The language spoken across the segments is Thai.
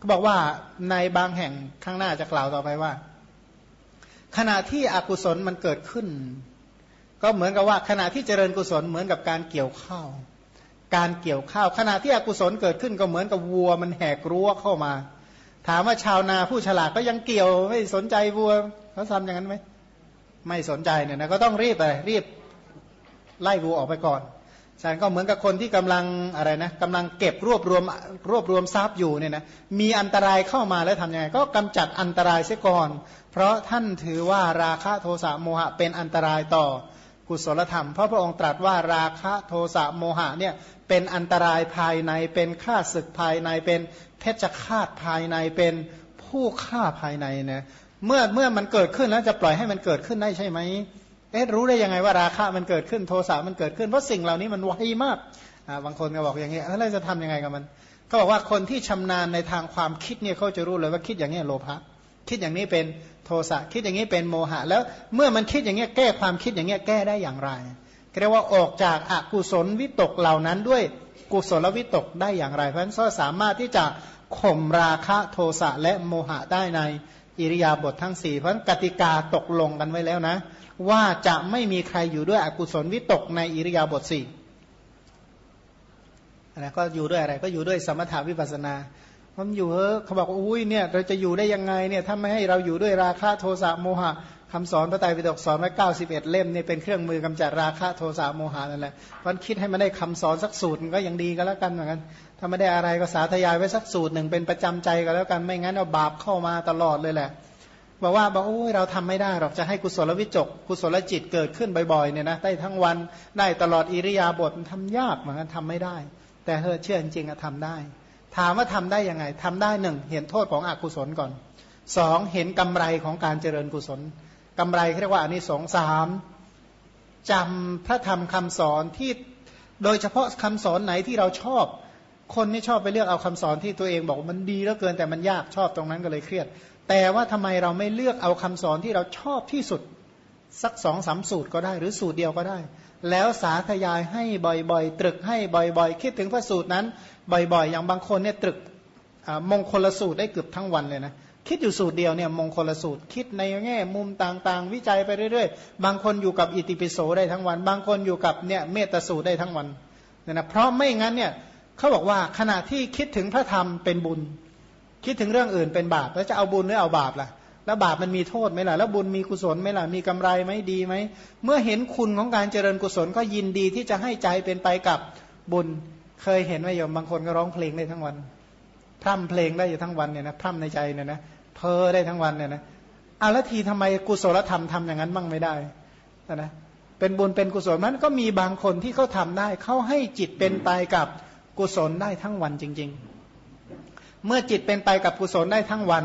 เขาบอกว่าในบางแห่งข้างหน้าจะกล่าวต่อไปว่า ขณะที่อกุศลมันเกิดขึ้น ก็เหมือนกับว่าขณะที่เจริญกุศลเหมือนกับการเกี่ยวข้าวการเกี่ยวข้าว ขณะที่อกุศลเกิดขึ้นก็เหมือนกับวัวมันแหกรั้วเข้ามา ถามว่าชาวนาผู้ฉลาดก็ยังเกี่ยวไม่สนใจวัวเขาทำอย่างนั้นไหมไม่สนใจเนี่ยนะก็ต้องรีบไปรีบไล่วัวออกไปก่อน ฉันก็เหมือนกับคนที่กำลังอะไรนะกำลังเก็บรวบรวมรวบรวมทรัพย์อยู่เนี่ยนะมีอันตรายเข้ามาแล้วทำยังไง ก็กำจัดอันตรายเสียก่อน เพราะท่านถือว่าราคะโทสะโมหะเป็นอันตรายต่อกุศลธรรม เพราะพระองค์ตรัสว่าราคะโทสะโมหะเนี่ยเป็นอันตรายภายในเป็นฆ่าศึกภายในเป็นเพชฌฆาตภายในเป็นผู้ฆ่าภายในเนี่ยเมื่อเมื่อมันเกิดขึ้นแล้วจะปล่อยให้มันเกิดขึ้นได้ใช่ไหม เอ๊ะรู้ได้ยังไงว่าราคะมันเกิดขึ้นโทสะมันเกิดขึ้นเพราะสิ่งเหล่านี้มันไวมากบางคนก็บอกอย่างนี้แล้วจะทํำยังไงกับมันก็บอกว่าคนที่ชำนาญในทางความคิดเนี่ยเขาจะรู้เลยว่าคิดอย่างนี้โลภะคิดอย่างนี้เป็นโทสะคิดอย่างนี้เป็นโมหะ แล้วเมื่อมันคิดอย่างนี้แก้ความคิดอย่างนี้แก้ได้อย่างไรเรียกว่าออกจากอกุศลวิตกเหล่านั้นด้วยกุศลวิตกได้อย่างไร เพราะฉะนั้นก็สามารถที่จะข่มราคะโทสะและโมหะได้ในอิริยาบถททั้งสี่เพราะกติกาตกลงกันไว้แล้วนะ ว่าจะไม่มีใครอยู่ด้วยอกุศลวิตกในอิริยาบถสี่นะก็อยู่ด้วยอะไร ก็อยู่ด้วยสมถาวิปัสนาผมอยู่เออเขาบอกว่าอุ้ยเนี่ยเราจะอยู่ได้ยังไงเนี่ยถ้าไม่ให้เราอยู่ด้วยราคะโทสะโมหะคำสอนพระไตรปิฎกสอนไว้เก้าสิบเอ็ดเล่มเนี่ยเป็นเครื่องมือกำจัดราคะโทสะโมหะนั่นแหละวันคิดให้มันได้คำสอนสักสูตรก็ยังดีก็แล้วกันเหมือนกันถ้าไม่ได้อะไรก็สาธยายไว้สักสูตรหนึ่งเป็นประจำใจก็แล้วกันไม่งั้นเอาบาปเข้ามาตลอดเลยแหละ บอกว่าบอกโอ้ยเราทำไม่ได้หรอกจะให้กุศลวิจก กุศลจิตเกิดขึ้นบ่อยๆเนี่ยนะได้ทั้งวันได้ตลอดอิริยาบถทำยากเหมือนกันทำไม่ได้ แต่เธอเชื่อจริงๆอะทำได้ ถามว่าทำได้ยังไงทำได้หนึ่งเห็นโทษของอกุศลก่อนสองเห็นกำไรของการเจริญกุศลกำไรเรียกว่าอันนี้สองสามจำพระธรรมคำสอนที่โดยเฉพาะคำสอนไหนที่เราชอบ คนนี่ชอบไปเลือกเอาคำสอนที่ตัวเองบอกมันดีแล้วเกินแต่มันยากชอบตรงนั้นก็เลยเครียด แต่ว่าทำไมเราไม่เลือกเอาคำสอนที่เราชอบที่สุด สักสองสามสูตรก็ได้ หรือสูตรเดียวก็ได้ แล้วสาธยายให้บ่อยๆ ตรึกให้บ่อยๆ คิดถึงพระสูตรนั้น บ่อยๆ อย่างบางคนเนี่ยตรึกมงคลสูตรได้เกือบทั้งวันเลยนะคิดอยู่สูตรเดียวเนี่ยมงคลสูตรคิดในแง่มุมต่างๆ วิจัยไปเรื่อยๆ บางคนอยู่กับอิติปิโสได้ทั้งวัน บางคนอยู่กับเนี่ยเมตสูตรได้ทั้งวันเนี่ยนะเพราะไม่งั้นเนี่ยเขาบอกว่าขณะที่คิดถึงพระธรรมเป็นบุญ คิดถึงเรื่องอื่นเป็นบาป แล้วจะเอาบุญหรือเอาบาปล่ะ แล้วบาปมันมีโทษไหมล่ะ แล้วบุญมีกุศลไหมล่ะ มีกำไรไหมดีไหม เมื่อเห็นคุณของการเจริญกุศลก็ยินดีที่จะให้ใจเป็นไปกับบุญ เคยเห็นไหมโยมบางคนก็ร้องเพลงได้ทั้งวัน พร่ำเพลงได้อยู่ทั้งวันเนี่ยนะ พร่ำในใจเนี่ยนะ เพ้อได้ทั้งวันเนี่ยนะอาแล้วทีทำไมกุศลธรรมทำอย่างนั้นบ้างไม่ได้นะเป็นบุญเป็นกุศลมันก็มีบางคนที่เขาทาได้ เขาให้จิตเป็นไปกับกุศลได้ทั้งวันจริง ๆ เมื่อจิตเป็นไปกับกุศลได้ทั้งวัน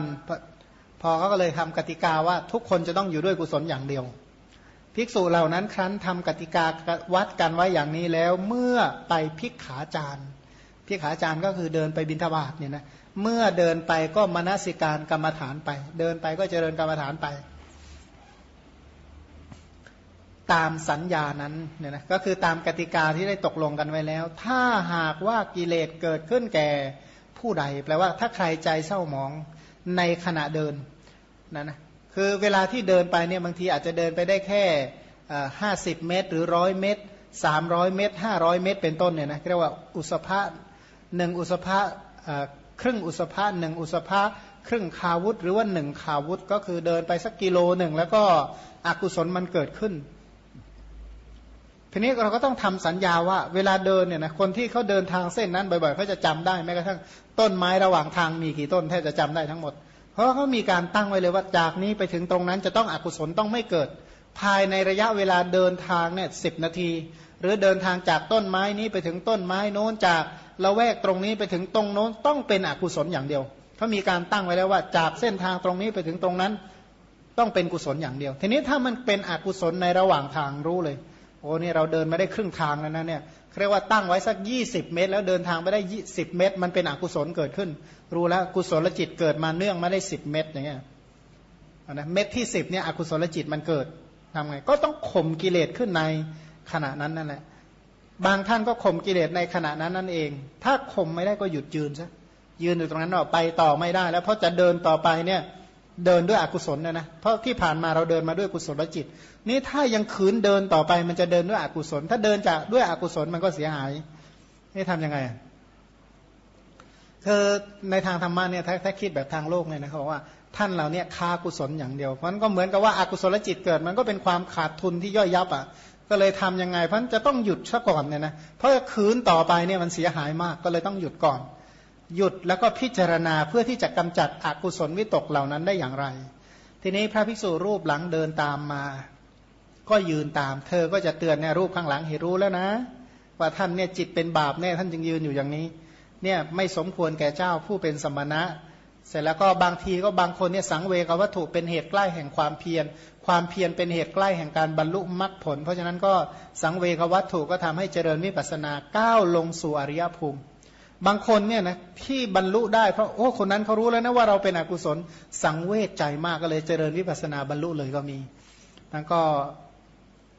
พอเขาก็เลยทำกติกาว่าทุกคนจะต้องอยู่ด้วยกุศลอย่างเดียว ภิกษุเหล่านั้นครั้นทำกติกาวัดกันไว้อย่างนี้แล้ว เมื่อไปพิกขาจารย์พิกขาจารย์ก็คือเดินไปบินทบาทเนี่ยนะเมื่อเดินไปก็มนสิการกรรมฐานไป เดินไปก็เจริญกรรมฐานไป ตามสัญญานั้นเนี่ยนะก็คือตามกติกาที่ได้ตกลงกันไว้แล้ว ถ้าหากว่ากิเลสเกิดขึ้นแก่ ผู้ใด แปลว่าถ้าใครใจเศร้าหมองในขณะเดินนะนะคือเวลาที่เดินไปเนี่ยบางทีอาจจะเดินไปได้แค่ห้าสิบเมตร หรือร้อยเมตรสามร้อยเมตรห้าร้อยเมตร เป็นต้นเนี่ยนะเรียกว่าอุสภะหนึ่งอุสภะครึ่งอุสภะหนึ่งอุสภะครึ่งคาวุธ หรือว่าหนึ่งคาวุธ ก็คือเดินไปสักกิโลหนึ่งแล้วก็อกุศลมันเกิดขึ้น ทีนี้เราก็ต้องทำสัญญาว่าเวลาเดินเนี่ยนะคนที่เขาเดินทางเส้นนั้นบ่อยๆเขาจะจำได้แม้กระทั่งต้นไม้ระหว่างทางมีกี่ต้นแทบจะจำได้ทั้งหมด เพราะเขามีการตั้งไว้เลยว่าจากนี้ไปถึงตรงนั้นจะต้องอกุศลต้องไม่เกิด ภายในระยะเวลาเดินทางเนี่ยสิบนาที หรือเดินทางจากต้นไม้นี้ไปถึงต้นไม้โน้นจากละแวกตรงนี้ไปถึงตรงโน้นต้องเป็นอกุศลอย่างเดียวเขามีการตั้งไว้แล้วว่าจากเส้นทางตรงนี้ไปถึงตรงนั้น ต้องเป็นกุศลอย่างเดียว ทีนี้ถ้ามันเป็นอกุศลในระหว่างทางรู้เลย อ้นี่เราเดินมาได้ครึ่งทางแล้วนะเนี่ยเรียกว่าตั้งไว้สักยี่สิบเมตร แล้วเดินทางไปได้ยี่สิบเมตร มันเป็นอกุศลเกิดขึ้น รู้แล้วกุศลจิตเกิดมาเนื่องมาได้สิบเมตรอย่างเงี้ยนะเม็ดที่สิบเนี่ยอกุศลจิตมันเกิดทำไง ก็ต้องข่มกิเลสขึ้นในขณะนั้นนั่นแหละ บางท่านก็ข่มกิเลสในขณะนั้นนั่นเอง ถ้าข่มไม่ได้ก็หยุดยืนซะยืนอยู่ตรงนั้นว่าไปต่อไม่ได้ แล้วเพราะจะเดินต่อไปเนี่ย เดินด้วยอกุศลนะนะเพราะที่ผ่านมาเราเดินมาด้วยกุศลจิต นี่ถ้ายังขืนเดินต่อไปมันจะเดินด้วยอกุศล ถ้าเดินจากด้วยอกุศลมันก็เสียหายนี่ทำยังไงคือในทางธรรมะเนี่ยถ้าถ้าคิดแบบทางโลกเนี่ยนะเขาบอกว่าท่านเราเนี่ยคากุศลอย่างเดียวมันก็เหมือนกับว่าอากุศลจิตเกิด มันก็เป็นความขาดทุนที่ย่อยยับอะก็เลยทํำยังไงเพราะจะต้องหยุดซะก่อนเนี่ยนะเพราะคืนต่อไปเนี่ยมันเสียหายมากก็เลยต้องหยุดก่อน หยุดแล้วก็พิจารณาเพื่อที่จะกำจัดอกุศลวิตกเหล่านั้นได้อย่างไร ทีนี้พระภิกษุรูปหลังเดินตามมา ก็ยืนตาม เธอก็จะเตือนเนี่ยรูปข้างหลังเห็นรู้แล้วนะ ว่าท่านเนี่ยจิตเป็นบาปแน่ท่านจึงยืนอยู่อย่างนี้ เนี่ยไม่สมควรแก่เจ้าผู้เป็นสมณะ เสร็จแล้วก็บางทีก็บางคนเนี่ยสังเวกวัตถุเป็นเหตุใกล้แห่งความเพียร ความเพียรเป็นเหตุใกล้แห่งการบรรลุมรรคผล เพราะฉะนั้นก็สังเวกวัตถุก็ทำให้เจริญวิปัสสนาก้าวลงสู่อริยภูมิ บางคนเนี่ยนะที่บรรลุได้เพราะโอ้คนนั้นเขารู้แล้วนะว่าเราเป็นอกุศลสังเวชใจมากก็เลยเจริญวิปัสนาบรรลุเลยก็มีแล้วก็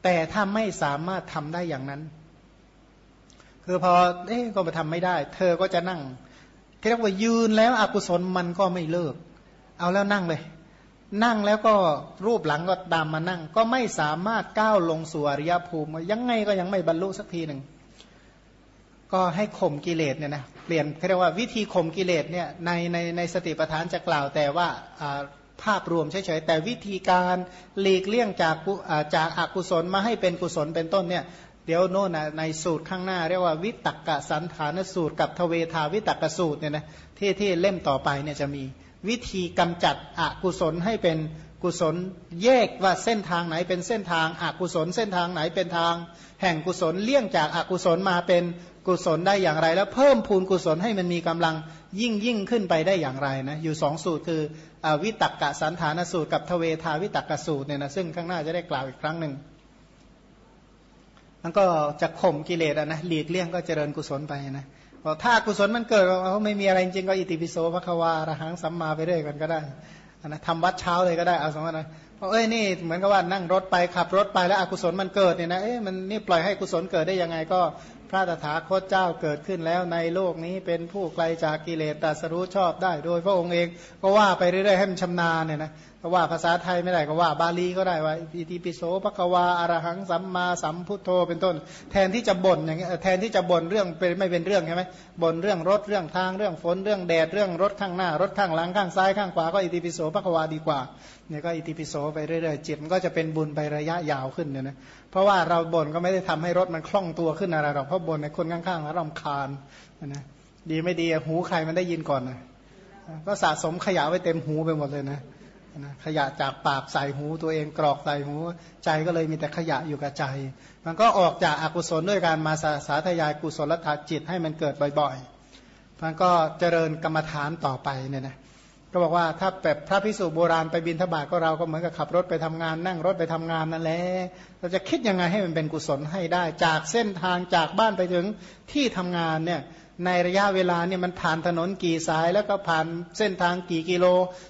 แต่ถ้าไม่สามารถทำได้อย่างนั้น คือพอเอ๊ก็มาทำไม่ได้ เธอก็จะนั่งเรียกว่ายืนแล้วอกุศลมันก็ไม่เลิก เอาแล้วนั่งเลย นั่งแล้วก็รูปหลังก็ตามมานั่ง ก็ไม่สามารถก้าวลงสู่อริยภูมิยังไงก็ยังไม่บรรลุสักทีหนึ่ง ก็ให้ข่มกิเลสเนี่ยนะเปลี่ยนเรียกว่าวิธีข่มกิเลสเนี่ยในในในสติปัฏฐานจะกล่าวแต่ว่าภาพรวมเฉยๆแต่วิธีการหลีกเลี่ยงจากจากอากุศลมาให้เป็นกุศลเป็นต้นเนี่ยเดี๋ยวโน่นในสูตรข้างหน้าเรียกว่าวิตกกะสันฐานสูตรกับทเวทาวิตักกสูตรเนี่ยนะที่ที่เล่มต่อไปเนี่ยจะมีวิธีกำจัดอกุศลให้เป็น กุศลแยกว่าเส้นทางไหนเป็นเส้นทางอกุศล เส้นทางไหนเป็นทาง แห่งกุศลเลี่ยงจากอากุศลมาเป็นกุศลได้อย่างไร แล้วเพิ่มพูนกุศลให้มันมีกำลังยิ่งยิ่งขึ้นไปได้อย่างไรนะอยู่สองสูตรคืออวิตักกะสันฐานสูตรกับทเวทาวิตักกะสูตรเนี่ยนะซึ่งข้างหน้าจะได้กล่าวอีกครั้งหนึ่งมันก็จะข่มกิเลสนะหลีกเลี่ยงก็เจริญกุศลไปนะพอถ้ากุศลมันเกิดเขาไม่มีอะไรจริงก็อิติปิโสพระควาระหังสัมมาไปเรื่อยกันก็ได้ นะทำวัดเช้าเลยก็ได้เอาสมมตินะเพราะเอ้ยนี่เหมือนกับว่านั่งรถไปขับรถไปแล้วอกุศลมันเกิดเนี่ยนะเอ้ยมันนี่ปล่อยให้กุศลเกิดได้ยังไงก็พระตถาคตเจ้าเกิดขึ้นแล้วในโลกนี้เป็นผู้ไกลจากกิเลสตัสรู้ชอบได้ โดยพระองค์เองก็ว่าไปเรื่อยๆให้มันชำนาญเนี่ยนะ ก็ว่าภาษาไทยไม่ได้ก็ว่าบาลีก็ได้ว่าอิติปิโสภควาอารหังสัมมาสัมพุทโธเป็นต้น แทนที่จะบ่นอย่างเงี้ยแทนที่จะบ่นเรื่องเป็นไม่เป็นเรื่องใช่ไหมบ่นเรื่องรถเรื่องทางเรื่องฝนเรื่องแดดเรื่องรถข้างหน้ารถข้างหลังข้างซ้ายข้างขวาก็อิติปิโสภควาดีกว่าเนี่ยก็อิติปิโสไปเรื่อยๆจิตมันก็จะเป็นบุญไประยะยาวขึ้นเนี่ยนะเพราะว่าเราบ่นก็ไม่ได้ทำให้รถมันคล่องตัวขึ้นอะไรหรอกเพราะบ่นในคนข้างๆแล้วรำคาญนะดีไม่ดีหูใครมันได้ยินก่อนนะก็สะสมขยะไว้เต็มหูไปหมดเลยนะ นะขยะจากปากใส่หูตัวเองกรอกใส่หู ใจก็เลยมีแต่ขยะอยู่กับใจ มันก็ออกจากอากุศลด้วยการมาสาสาธยายกุศลธาตุจิตให้มันเกิดบ่อยๆมันก็เจริญกรรมฐานต่อไปเนี่ยนะก็บอกว่าถ้าแบบพระพิสุโบราณไปบินทบาทก็เราก็เหมือนกับขับรถไปทำงาน นั่งรถไปทำงานนั่นแหละเราจะคิดยังไงให้มันเป็นกุศลให้ได้ จากเส้นทางจากบ้านไปถึงที่ทำงานเนี่ย ในระยะเวลาเนี่ยมันผ่านถนนกี่สายแล้วก็ผ่านเส้นทางกี่กิโล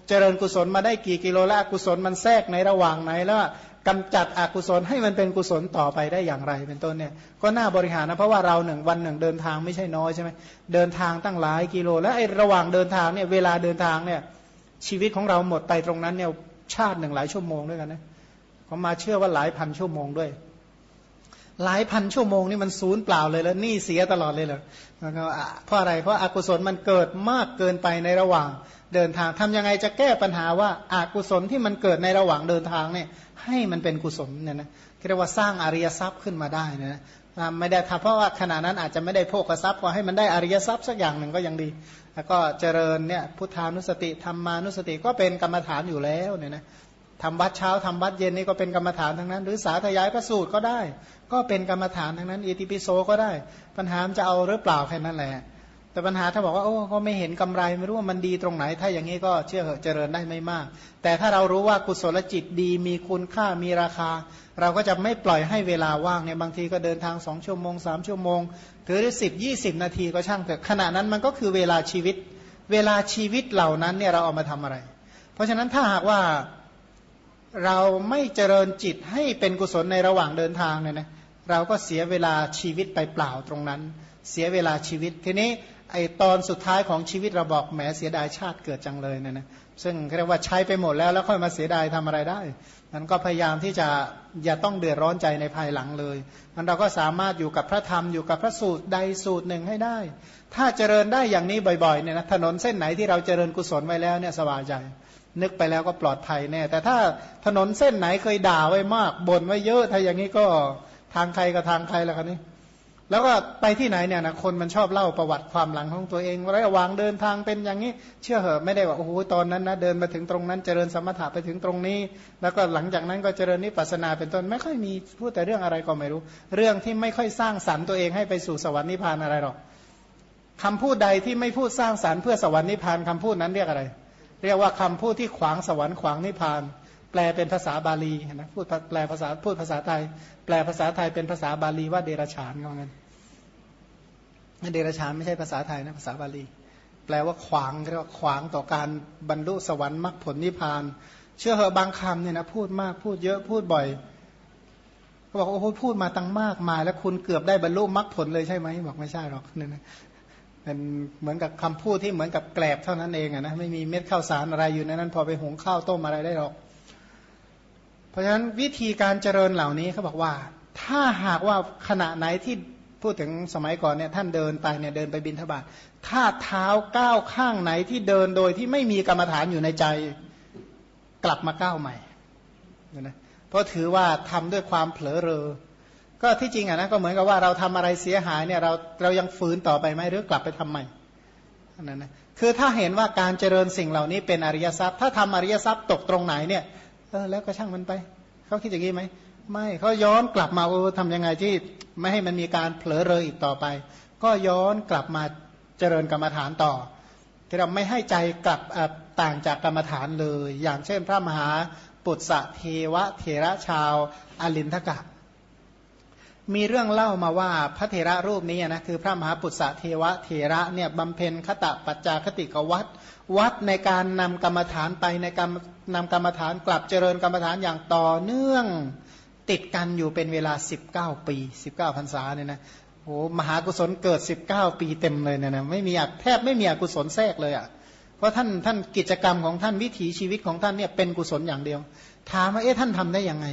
เจริญกุศลมาได้กี่กิโลและกุศลมันแทรกในระหว่างไหนแล้วกำจัดอกุศลให้มันเป็นกุศลต่อไปได้อย่างไร เป็นต้นเนี่ยก็น่าบริหารนะเพราะว่าเราหนึ่งวันหนึ่งเดินทางไม่ใช่น้อยใช่ไหมเดินทางตั้งหลายกิโล และไอ้ระหว่างเดินทางเนี่ยเวลาเดินทางเนี่ยชีวิตของเราหมดไปตรงนั้นเนี่ยชาติหนึ่งหลายชั่วโมงด้วยกันนะผมมาเชื่อว่าหลายพันชั่วโมงด้วย หลายพันชั่วโมงนี่มันศูนย์เปล่าเลยแล้วนี่เสียตลอดเลยเหรอเพราะอะไรเพราะอากุศลมันเกิดมากเกินไปในระหว่างเดินทางทำยังไงจะแก้ปัญหาว่าอากุศลที่มันเกิดในระหว่างเดินทางเนี่ยให้มันเป็นกุศลเนี่ยนะเรียกว่าสร้างอริยทรัพย์ขึ้นมาได้นะไม่ได้ทำเพราะว่าขณะนั้นอาจจะไม่ได้โภกทรัพย์ก็ให้มันได้อริยทรัพย์สักอย่างหนึ่งก็ยังดี แล้วก็เจริญเนี่ยพุทธานุสติธรรมานุสติก็เป็นกรรมฐานอยู่แล้วเนี่ยนะทำวัดเช้าทำวัดเย็นนี่ก็เป็นกรรมฐานทั้งนั้น หรือสาธยายพระสูตรก็ได้ ก็เป็นกรรมฐานทั้งนั้นอิติปิโสก็ได้ ปัญหาจะเอาหรือเปล่าแค่นั้นแหละ แต่ปัญหาถ้าบอกว่าโอ้ก็ไม่เห็นกำไรไม่รู้ว่ามันดีตรงไหน ถ้าอย่างนี้ก็เชื่อเหอะเจริญได้ไม่มาก แต่ถ้าเรารู้ว่ากุศลจิตดีมีคุณค่ามีราคา เราก็จะไม่ปล่อยให้เวลาว่างเนี่ยบางทีก็เดินทางสองชั่วโมงสามชั่วโมงถือได้สิบยี่สิบนาทีก็ช่างแต่ขณะนั้นมันก็คือเวลาชีวิต เวลาชีวิตเหล่านั้นเนี่ยเราเอามาทำอะไร เพราะฉะนั้นถ้าหากว่าเราไม่เจริญจิตให้เป็นกุศลในระหว่างเดินทางเนี่ยนะ เราก็เสียเวลาชีวิตไปเปล่าตรงนั้น เสียเวลาชีวิตทีนี้ไอตอนสุดท้ายของชีวิตเราบอกแหมเสียดายชาติเกิดจังเลยเนี่ยนะซึ่งเรียกว่าใช้ไปหมดแล้วแล้วค่อยมาเสียดายทำอะไรได้มันก็พยายามที่จะอย่าต้องเดือดร้อนใจในภายหลังเลยมันเราก็สามารถอยู่กับพระธรรมอยู่กับพระสูตรใดสูตรหนึ่งให้ได้ ถ้าเจริญได้อย่างนี้บ่อยๆเนี่ยนะถนนเส้นไหนที่เราเจริญกุศลไว้แล้วเนี่ยสบายใจนึกไปแล้วก็ปลอดภัยแน่แต่ถ้าถนนเส้นไหนเคยด่าไว้มากบ่นไว้เยอะถ้าอย่างนี้ก็ ทางใครกับทางใครแล้วครับนี่แล้วก็ไปที่ไหนเนี่ยนะคนมันชอบเล่าประวัติความหลังของตัวเองระหว่างเดินทางเป็นอย่างนี้ เชื่อเหอะไม่ได้ว่าโอ้โหตอนนั้นนะเดินมาถึงตรงนั้นเจริญสมถะไปถึงตรงนี้ แล้วก็หลังจากนั้นก็เจริญนิพพานาเป็นต้นไม่ค่อยมีพูดแต่เรื่องอะไรก็ไม่รู้ เรื่องที่ไม่ค่อยสร้างสรรค์ตัวเองให้ไปสู่สวรรค์นิพพานอะไรหรอกคำพูดใดที่ไม่พูดสร้างสรรค์เพื่อสวรรค์นิพพานคำพูดนั้นเรียกอะไร เรียกว่าคำพูดที่ขวางสวรรค์ขวางนิพพาน แปลเป็นภาษาบาลีนะพูดแปลภาษาพูดภาษาไทย แปลภาษาไทยเป็นภาษาบาลีว่าเดรฉานก็งั้นเดรชานไม่ใช่ภาษาไทยนะภาษาบาลี แปลว่าขวางเรียกว่าขวางต่อการบรรลุสวรรค์มรรคผลนิพพาน เชื่อเหอะบางคำเนี่ยนะพูดมากพูดเยอะพูดบ่อยก็บอกโอ้โหพูดมาตั้งมากมาย แล้วคุณเกือบได้บรรลุมรรคผลเลยใช่ไหมบอกไม่ใช่หรอกเนี่ยนะเป็นเหมือนกับคำพูดที่เหมือนกับแกลบเท่านั้นเองอะนะไม่มีเม็ดข้าวสารอะไรอยู่ในนั้น พอไปหุงข้าวต้มอะไรได้หรอก ราะฉะนั้นวิธีการเจริญเหล่านี้เขาบอกว่า ถ้าหากว่าขณะไหนที่พูดถึงสมัยก่อนเนี่ยท่านเดินไปเนี่ยเดินไปบินทบาทถ้าเท้าก้าวข้างไหนที่เดินโดยที่ไม่มีกรรมฐานอยู่ในใจกลับมาก้าวใหม่นะเพราะถือว่าทำด้วยความเผลอเรอ ก็ที่จริงอะนะก็เหมือนกับว่าเราทำอะไรเสียหายเนี่ยเราเรายังฝืนต่อไปไหมหรือกลับไปทำใหม่นั่นนะคือถ้าเห็นว่าการเจริญสิ่งเหล่านี้เป็นอริยทรัพย์ ถ้าทำอริยทรัพย์ตกตรงไหนเนี่ย เออแล้วก็ช่างมันไป เขาคิดอย่างนี้ไหมไม่เขาย้อนกลับมาเออทำยังไงที่ไม่ให้มันมีการเผลอเรออีกต่อไป ก็ย้อนกลับมาเจริญกรรมฐานต่อ ที่เราไม่ให้ใจกลับต่างจากกรรมฐานเลย อย่างเช่นพระมหาปุตสะเทวะเทระชาวอลินทกะ มีเรื่องเล่ามาว่าพระเถระรูปนี้นะคือพระมหาปุตสะเทวะเถระเนี่ยบำเพ็ญคตะปัจจาคติกวัดวัดในการนำกรรมฐานไปในการนำกรรมฐานกลับเจริญกรรมฐานอย่างต่อเนื่องติดกันอยู่เป็นเวลา 19 ปี 19พรรษาเนี่ยนะโอ้มหากุศลเกิด 19 ปีเต็มเลยเนี่ยนะไม่มีแทบไม่มีอกุศลแทรกเลยอะเพราะท่านท่านกิจกรรมของท่านวิถีชีวิตของท่านเนี่ยเป็นกุศลอย่างเดียว ถามว่าเอ๊ะท่านทำได้ยังไง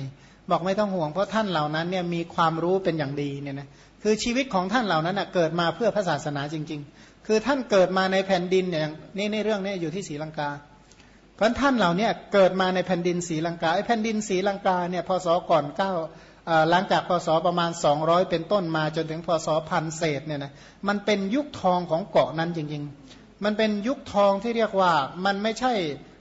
บอกไม่ต้องห่วงเพราะท่านเหล่านั้นเนี่ยมีความรู้เป็นอย่างดีเนี่ยนะคือชีวิตของท่านเหล่านั้นเกิดมาเพื่อพระศาสนาจริง ๆ คือท่านเกิดมาในแผ่นดินอย่างนี่ในเรื่องนี้อยู่ที่ศรีลังกา เพราะท่านเหล่านี้เกิดมาในแผ่นดินศรีลังกาไอ้แผ่นดินศรีลังกาเนี่ยพศก่อนเก้าหลังจากพศประมาณ 200 เป็นต้นมาจนถึงพศพันเศษเนี่ยนะมันเป็นยุคทองของเกาะนั้นจริง ๆ มันเป็นยุคทองที่เรียกว่ามันไม่ใช่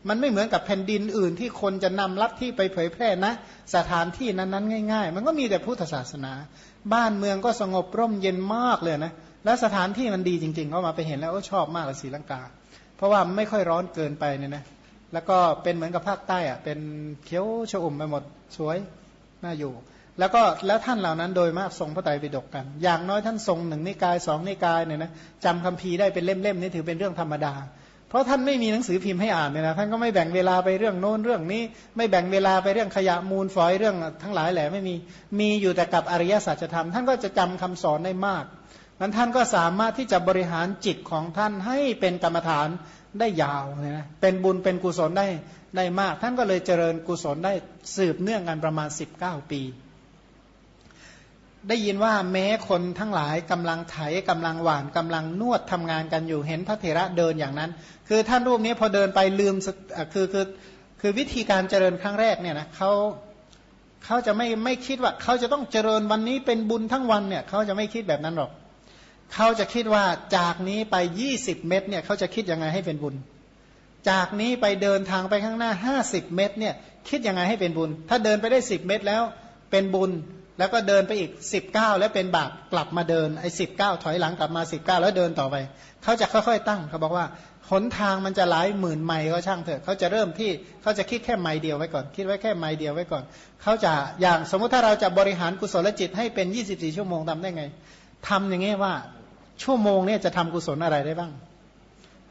มันไม่เหมือนกับแผ่นดินอื่นที่คนจะนำลัทธิไปเผยแพร่นะ สถานที่นั้นๆง่าย ๆ มันก็มีแต่พุทธศาสนา บ้านเมืองก็สงบร่มเย็นมากเลยนะ และสถานที่มันดีจริงๆเขามาไปเห็นแล้วชอบมากเลยศรีลังกา เพราะว่าไม่ค่อยร้อนเกินไปเนี่ยนะแล้วก็เป็นเหมือนกับภาคใต้อะเป็นเขียวชอุ่มไปหมดสวยน่าอยู่ แล้วก็แล้วท่านเหล่านั้นโดยมากทรงพระไตรปิฎกกัน อย่างน้อยท่านทรงหนึ่งนิกายสองนิกายเนี่ยนะจำคำพีได้เป็นเล่มๆนี่ถือเป็นเรื่องธรรมดา เพราะท่านไม่มีหนังสือพิมพ์ให้อ่านเนี่ยนะท่านก็ไม่แบ่งเวลาไปเรื่องโน้นเรื่องนี้ ไม่แบ่งเวลาไปเรื่องขยะมูลฝอยเรื่องทั้งหลายแหละไม่มีมีอยู่แต่กับอริยสัจธรรม ท่านก็จะจำคำสอนได้มากนั้นท่านก็สามารถที่จะบริหารจิตของท่านให้เป็นกรรมฐานได้ยาวเนะเป็นบุญเป็นกุศลได้ได้มาก ท่านก็เลยเจริญกุศลได้สืบเนื่องกันประมาณ 19 ปี ได้ยินว่าแม้คนทั้งหลายกำลังไถกำลังหวานกำลังนวดทำงานกันอยู่เห็นพระเถระเดินอย่างนั้น คือท่านรูปนี้พอเดินไปลืมคือคือคือวิธีการเจริญครั้งแรกเนี่ยนะเขาเขาจะไม่ไม่คิดว่าเขาจะต้องเจริญวันนี้เป็นบุญทั้งวันเนี่ยเขาจะไม่คิดแบบนั้นหรอกเขาจะคิดว่าจากนี้ไปยี่สิบเมตรเนี่ยเขาจะคิดยังไงให้เป็นบุญ จากนี้ไปเดินทางไปข้างหน้าห้าสิบเมตรเนี่ยคิดยังไงให้เป็นบุญ ถ้าเดินไปได้สิบเมตรแล้วเป็นบุญ แล้วก็เดินไปอีกสิบเก้าแล้วเป็นบาปกลับมาเดินไอ้สิบเก้าถอยหลังกลับมาสิบเก้าแล้วเดินต่อไป เขาจะค่อยๆตั้งเขาบอกว่าหนทางมันจะหลายหมื่นไมล์ก็ช่างเถอะเขาจะเริ่มที่เขาจะคิดแค่ไมล์เดียวไว้ก่อน คิดไว้แค่ไมล์เดียวไว้ก่อน เขาจะอย่างสมมุติถ้าเราจะบริหารกุศลจิตให้เป็นยี่สิบสี่ชั่วโมงทำได้ไงทำอย่างงี้ว่าชั่วโมงเนี่ยจะทำกุศลอะไรได้บ้าง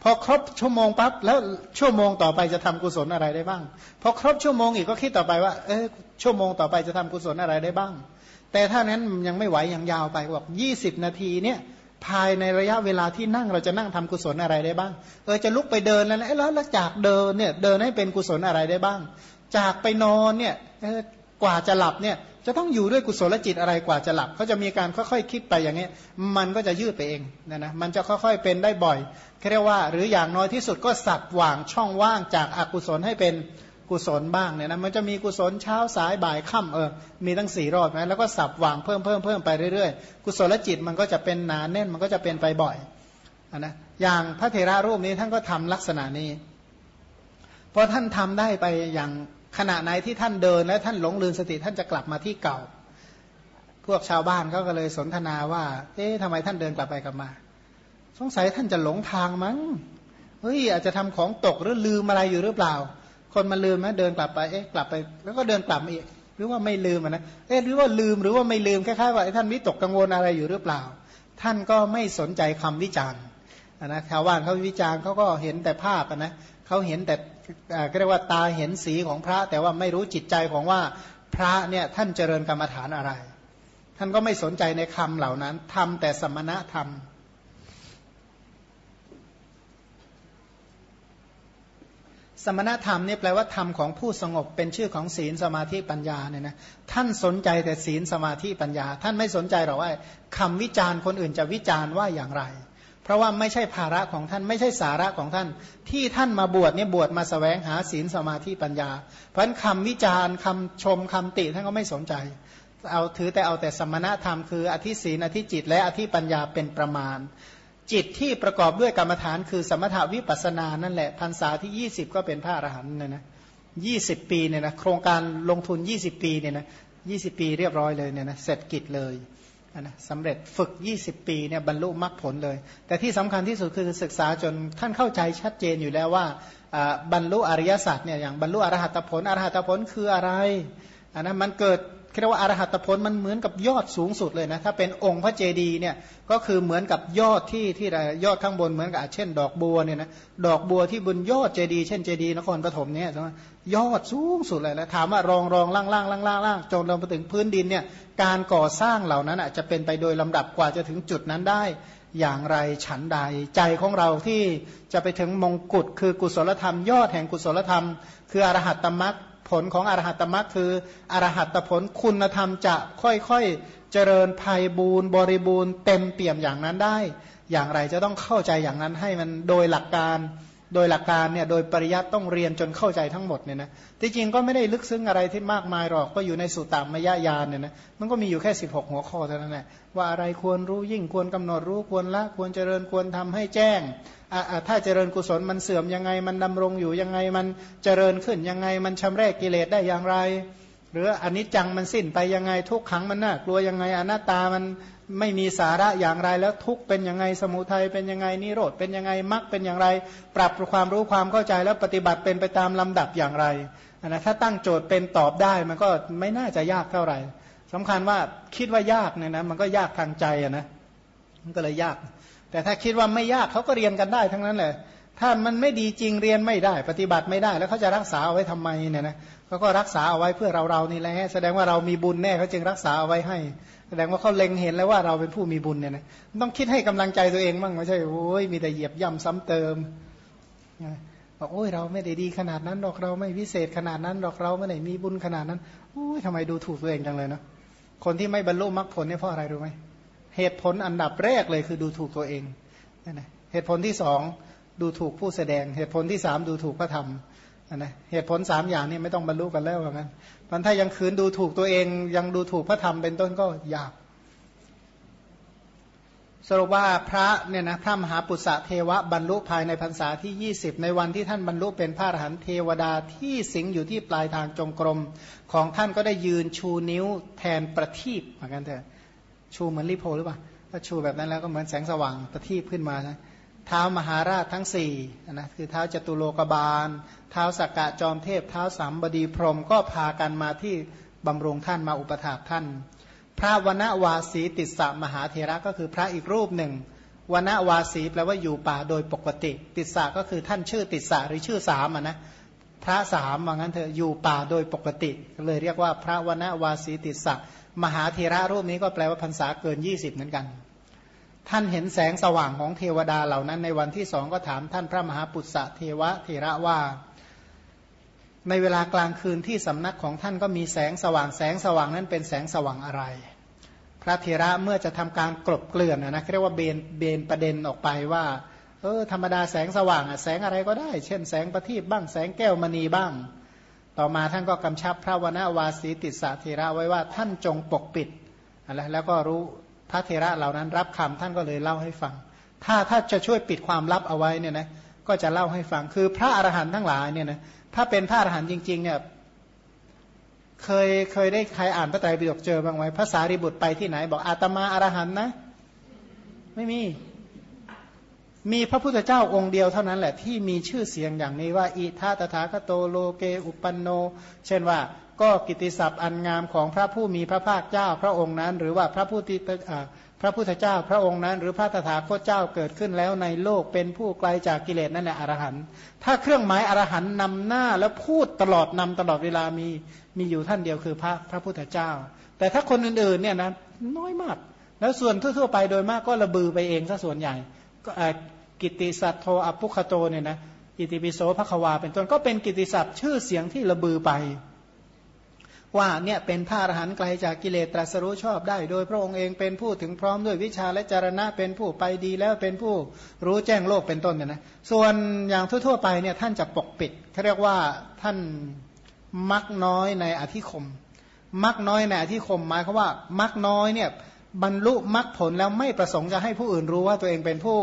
พอครบชั่วโมงปั๊บแล้วชั่วโมงต่อไปจะทำกุศลอะไรได้บ้าง พอครบชั่วโมงอีกก็คิดต่อไปว่าเออชั่วโมงต่อไปจะทำกุศลอะไรได้บ้าง แต่ถ้านั้นยังไม่ไหวยังยาวไปบอกยี่สิบนาทีเนี่ยภายในระยะเวลาที่นั่งเราจะนั่งทำกุศลอะไรได้บ้าง เออจะลุกไปเดินแล้วนะแล้วแล้วจากเดินเนี่ยเดินให้เป็นกุศลอะไรได้บ้าง จากไปนอนเนี่ยกว่าจะหลับเนี่ยจะต้องอยู่ด้วยกุศลจิตอะไรกว่าจะหลับเขาจะมีการค่อยๆคิดไปอย่างนี้มันก็จะยืดไปเองนะนะมันจะค่อยๆเป็นได้บ่อยเรียกว่า หรืออย่างน้อยที่สุดก็สับวางช่องว่างจากอากุศลให้เป็น กุศลบ้างเนี่ยนะมันจะมีกุศลเช้าสายบ่ายค่ำเออมีตั้งสี่รอบนะแล้วก็สับว่างเพิ่มเพิ่มเพิ่มไปเรื่อยๆ กุศลจิตมันก็จะเป็นหนาแน่นมันก็จะเป็นไปบ่อยนะอย่างพระเถระรูปนี้ท่านก็ทำลักษณะนี้พอท่านทำได้ไปอย่างขณะไหนที่ท่านเดิน และท่านหลงลืมสติท่านจะกลับมาที่เก่า พวกชาวบ้านเขาก็เลยสนทนาว่า เอ๊ะทำไมท่านเดินกลับไปกลับมา สงสัยท่านจะหลงทางมั้งเฮ้ยอาจจะทำของตกหรือลืมอะไรอยู่หรือเปล่า คนมาลืมไหมเดินกลับไปเอ๊ะกลับไป แล้วก็เดินกลับมาอีกหรือว่าไม่ลืมนะเอ๊ะหรือว่าลืมหรือว่าไม่ลืมคล้ายๆว่าท่านวิตกกังวลอะไรอยู่หรือเปล่า ท่านก็ไม่สนใจคำวิจารณ์นะชาวบ้านเขาวิจารณ์เขาก็เห็นแต่ภาพนะเขาเห็นแต่ก็เรียกว่าตาเห็นสีของพระ แต่ว่าไม่รู้จิตใจของว่าพระเนี่ยท่านเจริญกรรมฐานอะไร ท่านก็ไม่สนใจในคำเหล่านั้นทำแต่สมณะธรรม สมณธรรมนี่แปลว่าธรรมของผู้สงบเป็นชื่อของศีลสมาธิปัญญาเนี่ยนะท่านสนใจแต่ศีลสมาธิปัญญา ท่านไม่สนใจหรอกว่าคำวิจารณ์คนอื่นจะวิจารณ์ว่าอย่างไร เพราะว่าไม่ใช่ภาระของท่านไม่ใช่สาระของท่าน ที่ท่านมาบวชเนี่ยบวชมาสแสวงหาศีลสมาธิปัญญา เพราะฉะนั้นคำวิจารณ์คำชมคำติท่านก็ไม่สนใจ เอาถือแต่เอาแต่สมณธรรมคืออธิศีนอธิจิตและอธิปัญญาเป็นประมาณ จิตที่ประกอบด้วยกรรมฐานคือสมถาวิปัสนานั่นแหละพรรษาที่ 20 ก็เป็นพระอรหันต์เนี่ยนะยี่สิบปีเนี่ยนะโครงการลงทุน 20 ปีเนี่ยนะยีปีเรียบร้อยเลยเนี่ยนะเสร็จกิจเลยนะสำเร็จฝึก 20 ปีเนี่ยบรรลุมรรคผลเลย แต่ที่สำคัญที่สุดคือศึกษาจนท่านเข้าใจชัดเจนอยู่แล้วว่าบรรลุอริยสัจเนี่ยอย่างบรรลุอรหัตผลอรหัตผลคืออะไรอันนะมันเกิด เรียกว่าอรหัตผลมันเหมือนกับยอดสูงสุดเลยนะถ้าเป็นองค์พระเจดีย์เนี่ยก็คือเหมือนกับยอดที่ที่ยอดข้างบนเหมือนกับเช่น ดอกบัวเนี่ยนะดอกบัวที่บนยอดเจดีย์เช่นเจดีย์นครปฐมเนี่ยใช่ไหมยอดสูงสุดเลยแล้วถามว่ารองรองล่างล่างล่างล่างล่างจนลงไปถึงพื้นดินเนี่ยการก่อสร้างเหล่านั้นจะเป็นไปโดยลำดับกว่าจะถึงจุดนั้นได้อย่างไรฉันใดใจของเราที่จะไปถึงมงกุฎคือกุศลธรรม ยอดแห่งกุศลธรรม คืออรหัตตมรัก ผลของอรหัตมรรคคืออรหัตผลคุณธรรมจะค่อยๆเจริญภัยบูรณ์บริบูรณ์เต็มเปี่ยมอย่างนั้นได้ อย่างไรจะต้องเข้าใจอย่างนั้นให้มันโดยหลักการ โดยหลักการเนี่ยโดยปริยัติต้องเรียนจนเข้าใจทั้งหมดเนี่ยนะที่จริงก็ไม่ได้ลึกซึ้งอะไรที่มากมายหรอกก็อยู่ในสุตตามยญาณเนี่ยนะมันก็มีอยู่แค่ 16 หัวข้อเท่านั้นแหละว่าอะไรควรรู้ยิ่งควรกำหนดรู้ควรละควรเจริญควรทำให้แจ้ง ถ้าเจริญกุศลมันเสื่อมยังไง มันดำรงอยู่ยังไงมันเจริญขึ้นยังไง มันชำระกิเลสได้อย่างไร หรืออันนี้จังมันสิ้นไปยังไง ทุกขังมันน่ากลัวยังไงอนัตตามันไม่มีสาระอย่างไรแล้วทุกเป็นยังไงสมุทัยเป็นยังไงนิโรธเป็นยังไงมรรคเป็นอย่างไร ปรับความรู้ความเข้าใจแล้วปฏิบัติเป็นไปตามลำดับอย่างไรนะถ้าตั้งโจทย์เป็นตอบได้มันก็ไม่น่าจะยากเท่าไหร่สำคัญว่าคิดว่ายากเนี่ยนะมันก็ยากทางใจนะมันก็เลยยาก แต่ถ้าคิดว่าไม่ยากเขาก็เรียนกันได้ทั้งนั้นแหละถ้ามันไม่ดีจริงเรียนไม่ได้ ปฏิบัติไม่ได้ แล้วเขาจะรักษาเอาไว้ทำไมเนี่ยนะเขาก็รักษาเอาไว้เพื่อเราเรานี่แหละแสดงว่าเรามีบุญแน่เขาจึงรักษาเอาไว้ให้ แสดงว่าเขาเล็งเห็นแล้วว่าเราเป็นผู้มีบุญเนี่ยนะต้องคิดให้กำลังใจตัวเองบ้างไม่ใช่โอ้ยมีแต่เหยียบย่ำซ้ำเติมบอกโอ้ยเราไม่ได้ดีขนาดนั้นหรอกเราไม่พิเศษขนาดนั้นหรอกเราไม่ได้มีบุญขนาดนั้นโอ้ยทำไมดูถูกตัวเองจังเลยเนาะคนที่ไม่บรรลุมรรคผลเนี่ยเพราะอะไรรู้ไหมเเหตุผลอันดับแรกเลยคือดูถูกตัวเองนะเหตุผลที่สองดูถูกผู้แสดง เหตุผลที่สามดูถูกพระธรรมนะเหตุผลสามอย่างนี้ไม่ต้องบรรลุกันแล้วว่างั้นมันถ้ายังคืนดูถูกตัวเอง ยังดูถูกพระธรรมเป็นต้นก็ยาก สรุปว่าพระเนี่ยนะพระมหาปุษะเทวะบรรลุภายในพรรษาที่ 20 ในวันที่ท่านบรรลุเป็นพระอรหันต์เทวดาที่สิงอยู่ที่ปลายทางจงกรม ของท่านก็ได้ยืนชูนิ้วแทนประทีปเหมือนกันเถอะ ชูเหมือนลิโพหรือเปล่าถ้าชูแบบนั้นแล้วก็เหมือนแสงสว่างประทีปขึ้นมานะเท้ามหาราชทั้งสี่นะคือเท้าจตุโลกบาล เท้าสักกะจอมเทพ เท้าสามบดีพรหมก็พากันมาที่บำรุงท่านมาอุปถากท่าน พระวนวาสีติสะมหาเทระก็คือพระอีกรูปหนึ่งวนวาสีแปลว่าอยู่ป่าโดยปกติ ติสะก็คือท่านชื่อติสะหรือชื่อสามอะนะพระสามว่างั้นเถอะอยู่ป่าโดยปกติเลยเรียกว่าพระวนวาสีติสะ มหาเทระรูปนี้ก็แปลว่าพรรษาเกิน20เหมือนกัน ท่านเห็นแสงสว่างของเทวดาเหล่านั้น ในวันที่สองก็ถามท่านพระมหาปุษะเทวะเทระว่า ในเวลากลางคืนที่สำนักของท่านก็มีแสงสว่างแสงสว่างนั้นเป็นแสงสว่างอะไร พระเทระเมื่อจะทำการกลบเกลื่อนนะเรียกว่าเบนเบนประเด็นออกไปว่าเออธรรมดาแสงสว่างอะแสงอะไรก็ได้ เช่นแสงประทีปบ้างแสงแก้วมณีบ้าง ต่อมาท่านก็กำชับพระวนาวาสีติสาเทระไว้ว่าท่านจงปกปิดอะไรแล้วก็รู้พระเทระเหล่านั้นรับคำท่านก็เลยเล่าให้ฟัง ถ้าถ้าจะช่วยปิดความลับเอาไว้เนี่ยนะก็จะเล่าให้ฟังคือพระอรหันต์ทั้งหลายเนี่ยนะถ้าเป็นพระอรหันต์จริงๆเนี่ยเคยเคยได้ใครอ่านพระไตรปิฎกเจอบ้างไหมภาษาริบุตรไปที่ไหน บอกอาตมาอรหันต์นะ ไม่มี มีพระพุทธเจ้าองค์เดียวเท่านั้นแหละที่มีชื่อเสียงอย่างนี้ว่าอิทาตถาคโตโลเกอุปันโน เช่นว่าก็กิติศัพท์อันงามของพระผู้มีพระภาคเจ้าพระองค์นั้น หรือว่าพระพุทธพระพุทธเจ้าพระองค์นั้น หรือพระตถาคตเจ้าเกิดขึ้นแล้วในโลกเป็นผู้ไกลจากกิเลสนั่นแหละอรหันต์ถ้าเครื่องหมายอรหันต์นำหน้าแล้วพูดตลอดนำตลอดเวลามีมีอยู่ท่านเดียวคือพระพระพุทธเจ้า แต่ถ้าคนอื่นๆเนี่ยนะน้อยมาก แล้วส่วนทั่วๆไปโดยมากก็ระบือไปเองซะส่วนใหญ่ กิติศัตโทอภุคโตเนี่ยนะอิติปิโสภควา เป็นต้นก็เป็นกิติศัพท์ชื่อเสียงที่ระบือไป ว่าเนี่ยเป็นพระอรหันต์ไกลจากกิเลสตรัสรู้ชอบได้ โดยพระองค์เองเป็นผู้ถึงพร้อมด้วยวิชาและจารณะเป็นผู้ไปดีแล้วเป็นผู้รู้แจ้งโลกเป็นต้นเนี่ยนะส่วนอย่างทั่วๆไปเนี่ยท่านจะปกปิดเขาเรียกว่าท่านมักน้อยในอธิคม มักน้อยในอธิคมหมายคือว่ามักน้อยเนี่ย บรรลุมักผลแล้วไม่ประสงค์จะให้ผู้อื่นรู้ว่าตัวเองเป็นผู้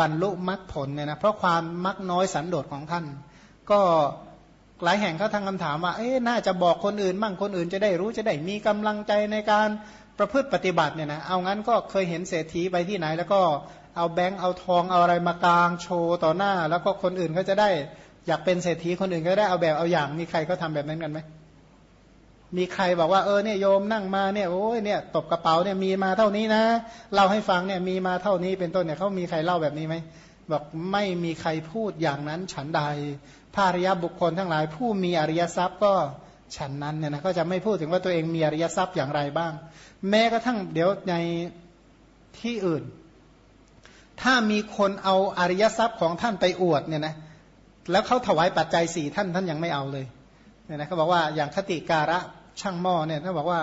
บรรลุมรรคผลเนี่ยนะเพราะความมักน้อยสันโดษของท่าน ก็หลายแห่งเขาทางคำถามว่าเอ๊ะน่าจะบอกคนอื่นบ้างคนอื่นจะได้รู้จะได้มีกำลังใจในการประพฤติปฏิบัติเนี่ยนะเอางั้นก็เคยเห็นเศรษฐีไปที่ไหน แล้วก็เอาแบงค์เอาทองเอาอะไรมากลางโชว์ต่อหน้า แล้วก็คนอื่นเขาจะได้อยากเป็นเศรษฐีคนอื่นก็ได้เอาแบบเอาอย่างมีใครเขาทาแบบนั้นกันไหม มีใครบอกว่าเออเนี่ยโยมนั่งมาเนี่ยโอ้ยเนี่ยตบกระเป๋าเนี่ยมีมาเท่านี้นะเล่าให้ฟังเนี่ยมีมาเท่านี้เป็นต้นเนี่ยเขามีใครเล่าแบบนี้ไหมบอกไม่มีใครพูดอย่างนั้นฉันใดภาริยบุคคลทั้งหลายผู้มีอริยทรัพย์ก็ฉันนั้นเนี่ยนะก็จะไม่พูดถึงว่าตัวเองมีอริยทรัพย์อย่างไรบ้าง แม้กระทั่งเดี๋ยวในที่อื่น ถ้ามีคนเอาอริยทรัพย์ของท่านไปอวดเนี่ยนะแล้วเขาถวายปัจจัยสี่ท่านท่านยังไม่เอาเลยเนี่ยนะเขาบอกว่าอย่างคติการะ ช่างหม้อเนี่ยท่านบอกว่า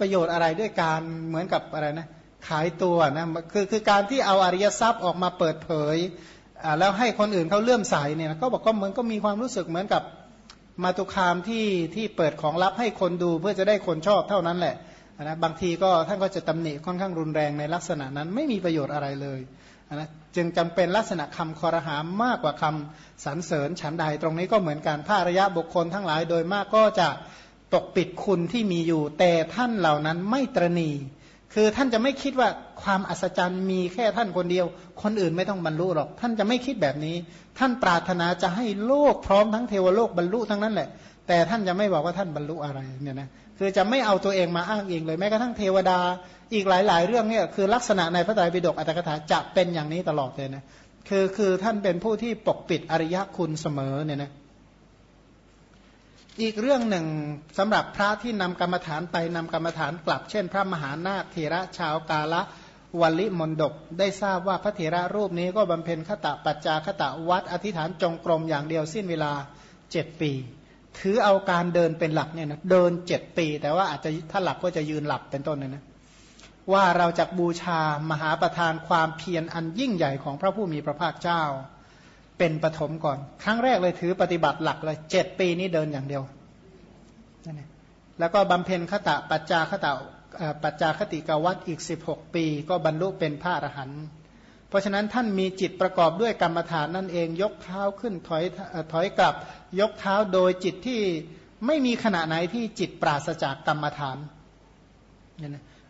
ประโยชน์อะไรด้วยการเหมือนกับอะไรนะขายตัวนะคือคือการที่เอาอริยทรัพย์ออกมาเปิดเผยแล้วให้คนอื่นเขาเลื่อมใสเนี่ยก็บอกก็เหมือนก็มีความรู้สึกเหมือนกับมาตุคามที่ที่เปิดของลับให้คนดูเพื่อจะได้คนชอบเท่านั้นแหละนะบางทีก็ท่านก็จะตำหนิค่อนข้างรุนแรงในลักษณะนั้นไม่มีประโยชน์อะไรเลยนะจึงจำเป็นลักษณะคำคอรหามากกว่าคำสรรเสริญฉันใดตรงนี้ก็เหมือนกันพระระยะบุคคลทั้งหลายโดยมากก็จะ ปกปิดคุณที่มีอยู่ แต่ท่านเหล่านั้นไม่ตรณี คือท่านจะไม่คิดว่าความอัศจรรย์มีแค่ท่านคนเดียว คนอื่นไม่ต้องบรรลุหรอก ท่านจะไม่คิดแบบนี้ ท่านปรารถนาจะให้โลกพร้อมทั้งเทวโลกบรรลุทั้งนั้นแหละ แต่ท่านจะไม่บอกว่าท่านบรรลุอะไรเนี่ยนะคือจะไม่เอาตัวเองมาอ้างเองเลยแม้กระทั่งเทวดาอีกหลาย ๆ เรื่องเนี่ยคือลักษณะในพระไตรปิฎกอัตถกถาจะเป็นอย่างนี้ตลอดเลยนะคือคือท่านเป็นผู้ที่ปกปิดอริยคุณเสมอเนี่ยนะ อีกเรื่องหนึ่งสำหรับพระที่นำกรรมฐานไปนำกรรมฐานกลับ เช่น พระมหานาคเถระชาวกาละวัลิมนดก ได้ทราบว่าพระเถระรูปนี้ก็บำเพ็ญขตะปัจจาขตะวัดอธิษฐานจงกรมอย่างเดียวสิ้นเวลาเจ็ดปี ถือเอาการเดินเป็นหลักเนี่ยนะเดินเจ็ดปี แต่ว่าอาจจะถ้าหลับก็จะยืนหลับเป็นต้นเนะนะว่าเราจะบูชามหาประธานความเพียรอันยิ่งใหญ่ของพระผู้มีพระภาคเจ้า เป็นปฐมก่อน ครั้งแรกเลยถือปฏิบัติหลักเลยเจ็ดปีนี้เดินอย่างเดียวนั่นแล้วก็บำเพ็ญขตะปัจจาขตะปัจจาคติกวัตอีก 16 ปี ก็บรรลุเป็นพระอรหันต์เพราะฉะนั้นท่านมีจิตประกอบด้วยกรรมฐานนั่นเองยกเท้าขึ้นถอยถอยกลับ ยกเท้าโดยจิตที่ไม่มีขณะไหนที่จิตปราศจากกรรมฐาน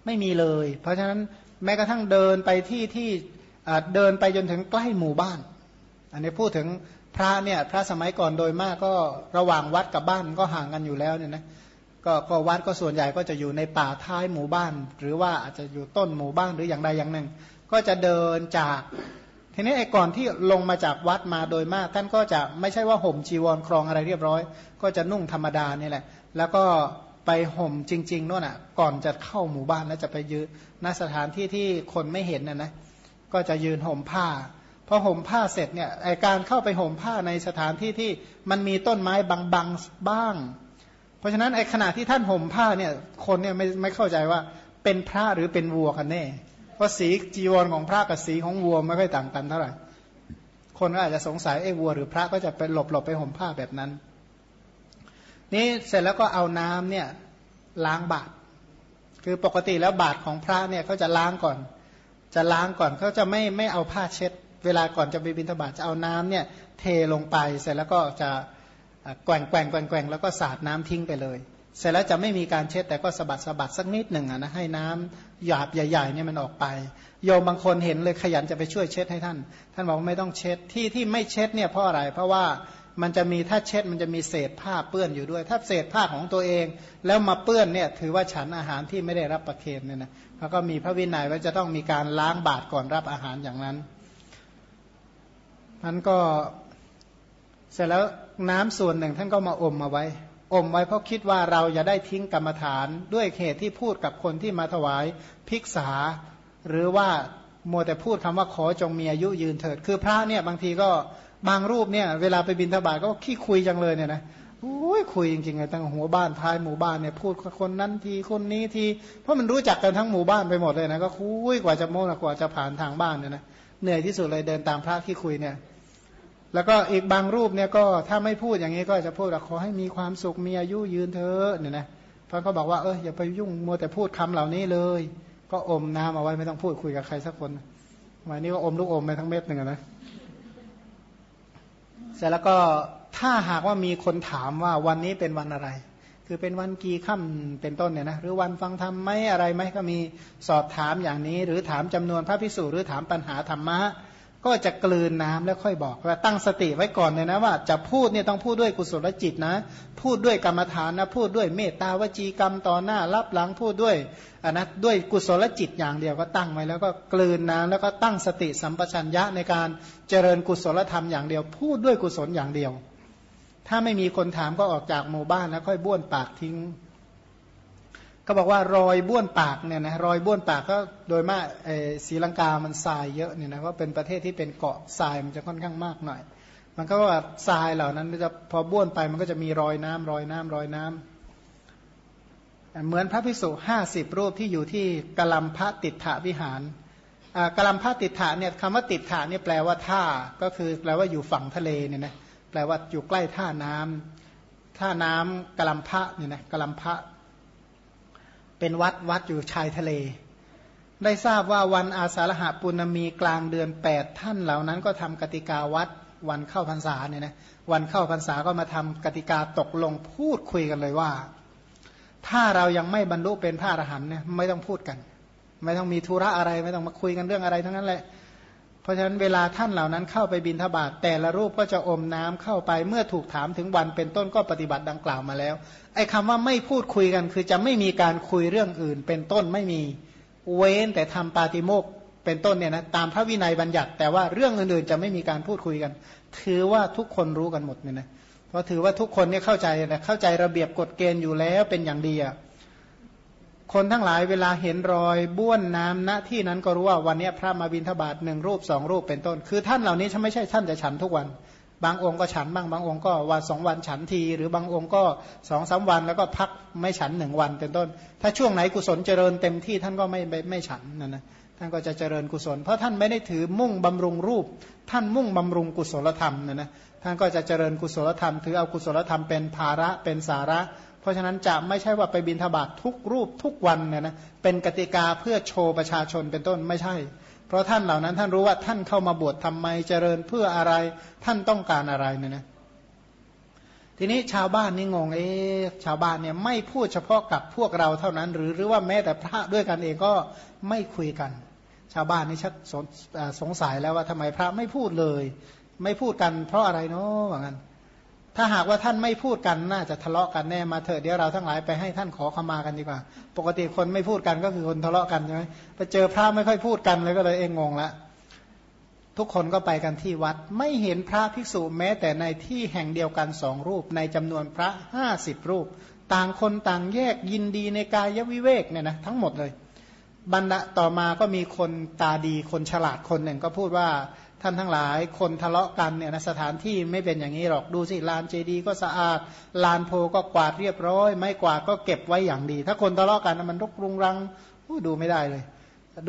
ไม่มีเลย เพราะฉะนั้นแม้กระทั่งเดินไปที่ที่เดินไปจนถึงใกล้หมู่บ้าน อันนี้พูดถึงพระเนี่ยพระสมัยก่อนโดยมากก็ระหว่างวัดกับบ้านก็ห่างกันอยู่แล้วเนี่ยนะก็ก็วัดก็ส่วนใหญ่ก็จะอยู่ในป่าท้ายหมู่บ้าน หรือว่าอาจจะอยู่ต้นหมู่บ้านหรืออย่างใดอย่างหนึ่ง ก็จะเดินจาก ทีนี้ไอ้ก่อนที่ลงมาจากวัดมาโดยมาก ท่านก็จะไม่ใช่ว่าห่มจีวรครองอะไรเรียบร้อย ก็จะนุ่งธรรมดานี่แหละ แล้วก็ไปห่มจริงๆโน่นอะ ก่อนจะเข้าหมู่บ้านแล้วจะไปยืนณสถานที่ที่คนไม่เห็นนะนะก็จะยืนห่มผ้า พอห่มผ้าเสร็จเนี่ยไอการเข้าไปห่มผ้าในสถานที่ที่มันมีต้นไม้บางๆบ้าง เพราะฉะนั้นไอขณะที่ท่านห่มผ้าเนี่ยคนเนี่ยไม่ไม่เข้าใจว่าเป็นพระหรือเป็นวัวกันแน่เพราะสีจีวรของพระกับสีของวัวไม่ค่อยต่างกันเท่าไหร่คนก็อาจจะสงสัยไอ้วัวหรือพระก็จะไปหลบหลบไปห่มผ้าแบบนั้น นี่เสร็จแล้วก็เอาน้ำเนี่ยล้างบาตรคือปกติแล้วบาตรของพระเนี่ยเขาจะล้างก่อน จะล้างก่อนเขาจะไม่ไม่เอาผ้าเช็ด เวลาก่อนจะไปบิณฑบาตจะเอาน้ำเนี่ยเทลงไปเสร็จแล้วก็จะแกว่งแกว่งแกว่งแกว่งแล้วก็สาดน้ำทิ้งไปเลย เสร็จแล้วจะไม่มีการเช็ดแต่ก็สะบัดสะบัดสักนิดหนึ่งนะให้น้ำหยาบใหญ่ๆเนี่ยมันออกไป โยมบางคนเห็นเลยขยันจะไปช่วยเช็ดให้ท่าน ท่านบอกว่าไม่ต้องเช็ดที่ที่ไม่เช็ดเนี่ยเพราะอะไรเพราะว่ามันจะมีถ้าเช็ดมันจะมีเศษผ้าเปื้อนอยู่ด้วย ถ้าเศษผ้าของตัวเอง แล้วมาเปื้อนเนี่ยถือว่าฉันอาหารที่ไม่ได้รับประเคนเนี่ยนะเขาก็มีพระวินัยว่าจะต้องมีการล้างบาตรก่อนรับอาหารอย่างนั้น มันก็เสร็จแล้วน้ำส่วนหนึ่งท่านก็มาอมมาไว้ อมไว้เพราะคิดว่าเราอย่าได้ทิ้งกรรมฐานด้วยเหตุที่พูดกับคนที่มาถวายภิกษา หรือว่าโมแต่พูดคำว่าขอจงมีอายุยืนเถิด คือพระเนี่ยบางทีก็บางรูปเนี่ย เวลาไปบินทบาทก็ขี้คุยจังเลยเนี่ยนะโอ้ยคุยจริงๆเลยตั้งหัวบ้านท้ายหมู่บ้านเนี่ยพูดคนนั้นทีคนนี้ทีเพราะมันรู้จักกันทั้งหมู่บ้านไปหมดเลยนะก็คุยกว่าจะโม้กว่าจะผ่านทางบ้านเนี่ยนะเหนื่อยที่สุดเลยเดินตามพระที่คุยเนี่ย แล้วก็อีกบางรูปเนี่ยก็ถ้าไม่พูดอย่างนี้ก็จะพูดว่าขอให้มีความสุขมีอายุยืนเธอะเนี่ยนะพระก็บอกว่าเอออย่าไปยุ่งมัวแต่พูดคำเหล่านี้เลย ก็อมน้ำเอาไว้ไม่ต้องพูดคุยกับใครสักคนวันนี้ก็อมลูกอมไปทั้งเม็ดหนึ่งนะเสร็จแล้วก็ถ้าหากว่ามีคนถามว่าวันนี้เป็นวันอะไร คือเป็นวันกี่ค่ำเป็นต้นเนี่ยนะหรือวันฟังธรรมไหมอะไรไหมก็มีสอบถามอย่างนี้ หรือถามจำนวนพระพิสูจหรือถามปัญหาธรรมะ ก็จะกลืนน้ำแล้วค่อยบอกว่าตั้งสติไว้ก่อนเลยนะว่าจะพูดเนี่ยต้องพูดด้วยกุศลจิตนะ พูดด้วยกรรมฐานนะ พูดด้วยเมตตาวจีกรรมต่อหน้ารับหลังพูดด้วยอนนะด้วยกุศลจิตอย่างเดียวก็ตั้งไว้แล้วก็กลืนน้ำแล้วก็ตั้งสติสัมปชัญญะในการเจริญกุศลธรรมอย่างเดียว พูดด้วยกุศลอย่างเดียว ถ้าไม่มีคนถามก็ออกจากหมู่บ้านแล้วค่อยบ้วนปากทิ้ง ก็บอกว่ารอยบ้วนปากเนี่ยนะรอยบ้วนปากก็โดยมากศรีลังกามันทรายเยอะเนี่ยนะว่าเป็นประเทศที่เป็นเกาะทรายมันจะค่อนข้างมากหน่อย มันก็ว่าทรายเหล่านั้นจะพอบ้วนไปมันก็จะมีรอยน้ำรอยน้ำรอยน้ำเหมือนพระภิกษุห้าสิบรูปที่อยู่ที่กลัมพระติถาวิหารกลัมพระติถาเนี่ยคำว่าติถาเนี่ยแปลว่าท่าก็คือแปลว่าอยู่ฝั่งทะเลเนี่ยนะแปลว่าอยู่ใกล้ท่าน้ำท่าน้ำกลัมพระเนี่ยนะกลัมพระ เป็นวัดวัดอยู่ชายทะเล ได้ทราบว่าวันอาสาฬหาปุณมีกลางเดือนแปดท่านเหล่านั้นก็ทำกติกาวัดวันเข้าพรรษาเนี่ยนะวันเข้าพรรษาก็มาทำกติกาตกลงพูดคุยกันเลยว่า ถ้าเรายังไม่บรรลุเป็นพระอรหันต์เนี่ยไม่ต้องพูดกัน ไม่ต้องมีธุระอะไรไม่ต้องมาคุยกันเรื่องอะไรทั้งนั้นแหละ เพราะฉะนั้นเวลาท่านเหล่านั้นเข้าไปบินทบาทแต่ละรูปก็จะอมน้ำเข้าไปเมื่อถูกถามถึงวันเป็นต้นก็ปฏิบัติดังกล่าวมาแล้วไอ้คำว่าไม่พูดคุยกัน คือจะไม่มีการคุยเรื่องอื่น เป็นต้นไม่มีเว้นแต่ทำปาติโมกเป็นต้นเนี่ยนะตามพระวินัยบัญญัติ แต่ว่าเรื่องอื่นๆจะไม่มีการพูดคุยกัน ถือว่าทุกคนรู้กันหมดเนี่ยนะเพราะถือว่าทุกคนเนี่ยเข้าใจนะเข้าใจระเบียบกฎเกณฑ์อยู่แล้วเป็นอย่างดีอะ คนทั้งหลายเวลาเห็นรอยบ้วนน้ำณที่นั้นก็รู้ว่าวันนี้พระมาบินทบาทหนึ่งรูปสองรูปเป็นต้น คือท่านเหล่านี้ฉันไม่ใช่ท่านจะฉันทุกวัน บางองค์ก็ฉันบ้างบางองค์ก็วันสองวันฉันที หรือบางองค์ก็สองสาวันแล้วก็พักไม่ฉันหนึ่งวันเป็นต้น ถ้าช่วงไหนกุศลเจริญเต็มที่ท่านก็ไม่ไม่ไม่ฉันนะนะท่านก็จะเจริญกุศล เพราะท่านไม่ได้ถือมุ่งบำรุงรูป ท่านมุ่งบำรุงกุศลธรรมนะนะท่านก็จะเจริญกุศลธรรมถือเอากุศลธรรมเป็นภาระเป็นสาระ เพราะฉะนั้นจะไม่ใช่ว่าไปบินทบาททุกรูปทุกวันเนี่ยนะเป็นกติกาเพื่อโชว์ประชาชนเป็นต้นไม่ใช่ เพราะท่านเหล่านั้นท่านรู้ว่าท่านเข้ามาบวชทำไมเจริญเพื่ออะไรท่านต้องการอะไรเนี่ยนะทีนี้ชาวบ้านนี่งงเอ๊ชาวบ้านเนี่ยไม่พูดเฉพาะกับพวกเราเท่านั้น หรือหรือว่าแม้แต่พระด้วยกันเองก็ไม่คุยกัน ชาวบ้านนี่ชักสสงสัยแล้วว่าทำไมพระไม่พูดเลย ไม่พูดกันเพราะอะไรเนาะว่างั้น ถ้าหากว่าท่านไม่พูดกันน่าจะทะเลาะกันแน่มาเถอะเดี๋ยวเราทั้งหลายไปให้ท่านขอขมากันดีกว่า ปกติคนไม่พูดกันก็คือคนทะเลาะกันใช่ไหมไปเจอพระไม่ค่อยพูดกันเลยก็เลยเองงงละทุกคนก็ไปกันที่วัดไม่เห็นพระภิกษุแม้แต่ในที่แห่งเดียวกันสองรูป ในจำนวนพระห้าสิบรูป ต่างคนต่างแยกยินดีในกายวิเวกเนี่ยนะทั้งหมดเลยบรรดาต่อมาก็มีคนตาดีคนฉลาดคนหนึ่งก็พูดว่า ท่านทั้งหลายคนทะเลาะกันเนี่ยนะสถานที่ไม่เป็นอย่างนี้หรอกดูสิลานเจดีก็สะอาด ลานโพก็กวาดเรียบร้อย ไม่กวาดก็เก็บไว้อย่างดี ถ้าคนทะเลาะกันมันรกรุงรังดูไม่ได้เลย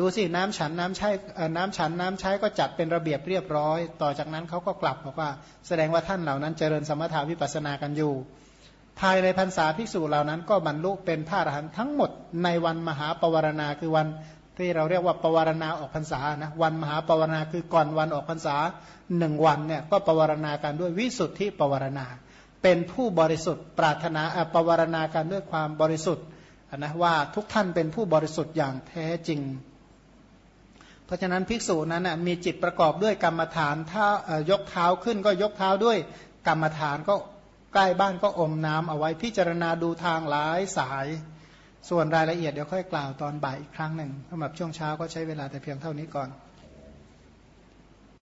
ดูสิน้ำฉันน้ำใช้น้ำฉันน้ำใช้ก็จัดเป็นระเบียบเรียบร้อย ต่อจากนั้นเขาก็กลับบอกว่า แสดงว่าท่านเหล่านั้นเจริญสมถาวิปัสนากันอยู่ ภายในพรรษาภิกษุเหล่านั้นก็บรรลุเป็นพระอรหันต์ทั้งหมดในวันมหาปวารณาคือวัน ที่เราเรียกว่าปวารณาออกพรรษานะวันมหาปวารณาคือก่อนวันออกพรรษาหนึ่งวันเนี่ยก็ปวารณากันด้วยวิสุทธิปวารณา เป็นผู้บริสุทธิ์ปรารถนาปวารณากันด้วยความบริสุทธิ์นะว่าทุกท่านเป็นผู้บริสุทธิ์อย่างแท้จริง เพราะฉะนั้นภิกษุนั้นมีจิตประกอบด้วยกรรมฐานถ้ายกเท้าขึ้นก็ยกเท้าด้วยกรรมฐานก็ใกล้บ้านก็อมน้ำเอาไว้พิจารณาดูทางหลายสาย ส่วนรายละเอียดเดี๋ยวค่อยกล่าวตอนบ่ายอีกครั้งหนึ่งสำหรับช่วงเช้าก็ใช้เวลาแต่เพียงเท่านี้ก่อน